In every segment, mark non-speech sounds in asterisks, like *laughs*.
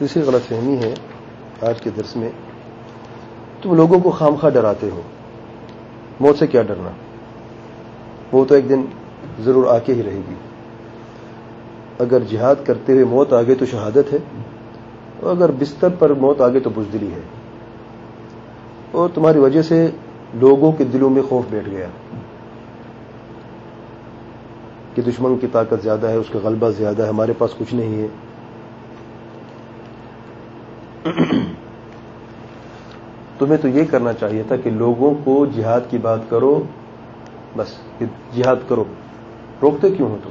دوسری غلط فہمی ہے آج کے درس میں۔ تم لوگوں کو خام خواہ ڈراتے ہو۔ موت سے کیا ڈرنا؟ وہ تو ایک دن ضرور آ کے ہی رہے گی۔ اگر جہاد کرتے ہوئے موت آگے تو شہادت ہے، اور اگر بستر پر موت آگے تو بزدلی ہے۔ اور تمہاری وجہ سے لوگوں کے دلوں میں خوف بیٹھ گیا۔ کہ دشمن کی طاقت زیادہ ہے، اس کا غلبہ زیادہ ہے، ہمارے پاس کچھ نہیں ہے۔ *coughs* تمہیں تو یہ کرنا چاہیے تھا کہ لوگوں کو جہاد کی بات کرو، بس، جہاد کرو۔ روکتے کیوں ہو تم؟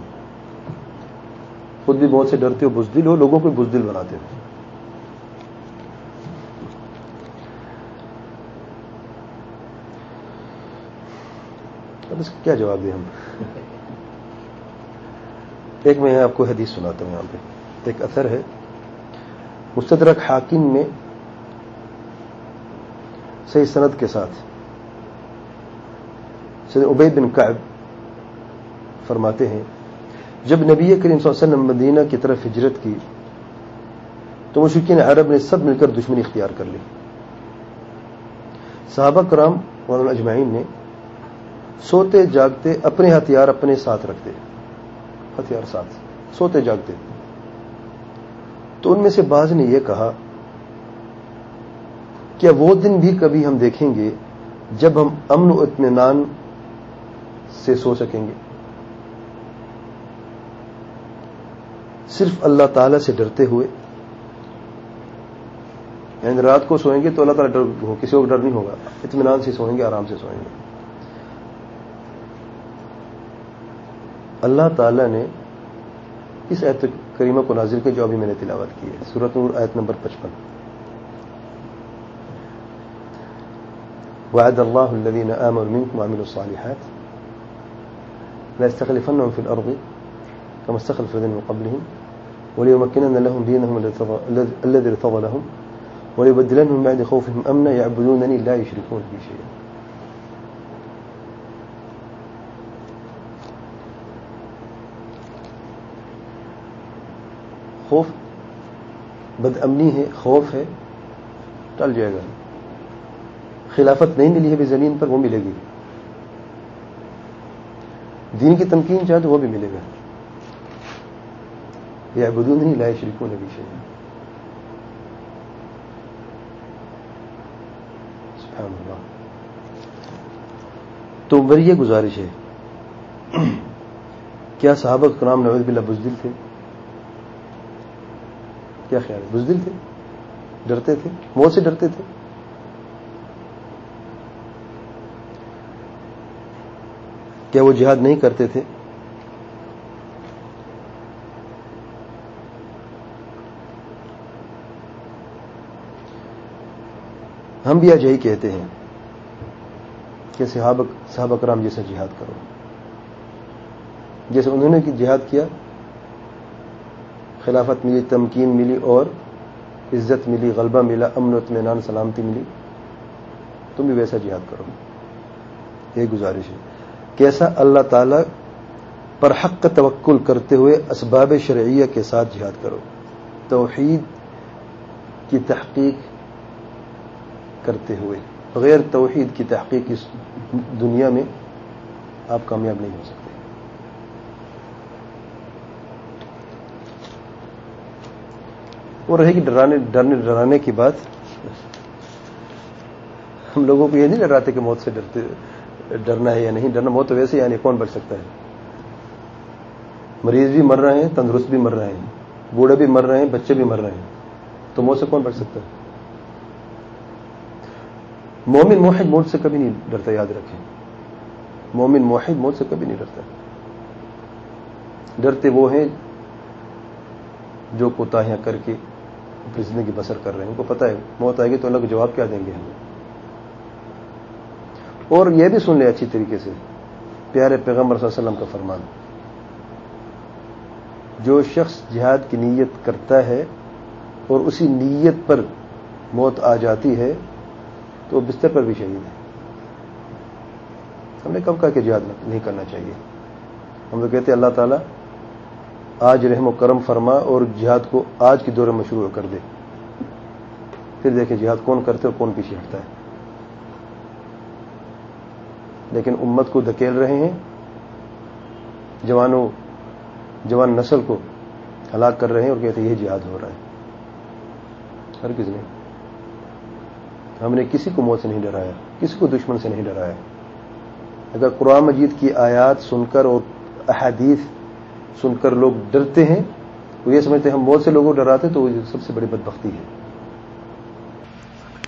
خود بھی بہت سے ڈرتے ہو، بزدل ہو، لوگوں کو بزدل بناتے ہو۔ اب اس کیا جواب دیں ہم؟ *laughs* ایک میں آپ کو حدیث سناتا ہوں یہاں پہ۔ ایک اثر ہے۔ مستدرک حاکم میں صحیح سند کے ساتھ۔ سید عبید بن قائب فرماتے ہیں، جب نبی کریم صلی اللہ علیہ وسلم مدینہ کی طرف ہجرت کی، تو مشکین عرب نے سب مل کر دشمنی اختیار کر لی۔ صحابہ کرام اور اجمعین نے سوتے جاگتے اپنے ہتھیار اپنے ساتھ رکھتے ہتھیار ساتھ، سوتے جاگتے۔ تو ان میں سے بعض نے یہ کہا کیا وہ دن بھی کبھی ہم دیکھیں گے جب ہم امن و اطمینان سے سو سکیں گے۔ صرف اللہ تعالی سے ڈرتے ہوئے۔ یعنی رات کو سوئیں گے تو اللہ تعالیٰ ڈر ہو کسی کو ڈر نہیں ہوگا۔ اطمینان سے سوئیں گے، آرام سے سوئیں گے۔ اللہ تعالی نے اس ایت کریمہ کو نازل کے جو ابھی میں نے تلاوت کی ہے۔ سورت نور آیت نمبر پچپن۔ وعد الله الذين آمنوا منكم وعملوا الصالحات لا يستخلفنهم في الأرض كما استخلف الذين من قبلهم وليمكنن لهم دينهم الذي ارتضى لهم وليبدلنهم بعد خوفهم أمنا يعبدونني لا يشركون بي شيئا۔ خوف، بد امنی ہے، خوف ہے، ٹل جائے گا۔ خلافت نہیں ملی ہے، بھی زمین پر وہ ملے گی۔ دین کی تمکین چاہے تو وہ بھی ملے گا۔ یہ بدو نہیں لائے شریکوں نے بھی چاہیے تو میری یہ گزارش ہے۔ کیا صحابہ کرام نوید بلا بزدل تھے؟ کیا خیال ہے؟ بزدل تھے؟ ڈرتے تھے؟ موت سے ڈرتے تھے؟ کیا وہ جہاد نہیں کرتے تھے؟ ہم بھی آج یہی کہتے ہیں کہ صحابہ کرام جیسا جہاد کرو۔ جیسے انہوں نے جہاد کیا خلافت ملی، تمکین ملی اور عزت ملی، غلبہ ملا، امن و اطمینان، سلامتی ملی۔ تم بھی ویسا جہاد کرو۔ یہ گزارش ہے۔ کیسا اللہ تعالی پر حق توکل کرتے ہوئے اسباب شرعیہ کے ساتھ جہاد کرو۔ توحید کی تحقیق کرتے ہوئے۔ بغیر توحید کی تحقیق اس دنیا میں آپ کامیاب نہیں ہو سکتے۔ وہ رہے گی ڈرانے ڈرنے ڈرانے کی بات ہم لوگوں کو یہ نہیں ڈراتے کہ موت سے ڈرتے ڈرنا ہے یا نہیں، ڈرنا موت تو ویسے یعنی کون بچ سکتا ہے؟ مریض بھی مر رہے ہیں، تندرست بھی مر رہے ہیں، بوڑھے بھی مر رہے ہیں، بچے بھی مر رہے ہیں، تو موت سے کون بچ سکتا ہے؟ مومن موحد موت سے کبھی نہیں ڈرتا، یاد رکھیں۔ مومن موحد موت سے کبھی نہیں ڈرتا۔ ڈرتے وہ ہیں جو کوتاہیاں کر کے اپنی زندگی بسر کر رہے ہیں، ان کو پتا ہے، موت آئے گی تو اللہ کو جواب کیا دیں گے ہمیں اور یہ بھی سن لے اچھی طریقے سے، پیارے پیغمبر صلی اللہ علیہ وسلم کا فرمان۔ جو شخص جہاد کی نیت کرتا ہے اور اسی نیت پر موت آ جاتی ہے، تو بستر پر بھی شہید ہے۔ ہم نے کب کہا کہ جہاد نہیں کرنا چاہیے؟ ہم لوگ کہتے اللہ تعالیٰ آج رحم و کرم فرما اور جہاد کو آج کے دور میں مشروع کر دے۔ پھر دیکھیں جہاد کون کرتے اور کون پیچھے ہٹتا ہے۔ لیکن امت کو دھکیل رہے ہیں۔ جوانوں، جوان نسل کو ہلاک کر رہے ہیں اور کہتے ہیں یہ جہاد ہو رہا ہے۔ ہر کس نے ہم نے کسی کو موت سے نہیں ڈرایا، کسی کو دشمن سے نہیں ڈرایا۔ اگر قرآن مجید کی آیات سن کر اور احادیث سن کر لوگ ڈرتے ہیں، وہ یہ سمجھتے ہیں ہم موت سے لوگوں ڈراتے تو وہ سب سے بڑی بدبختی ہے۔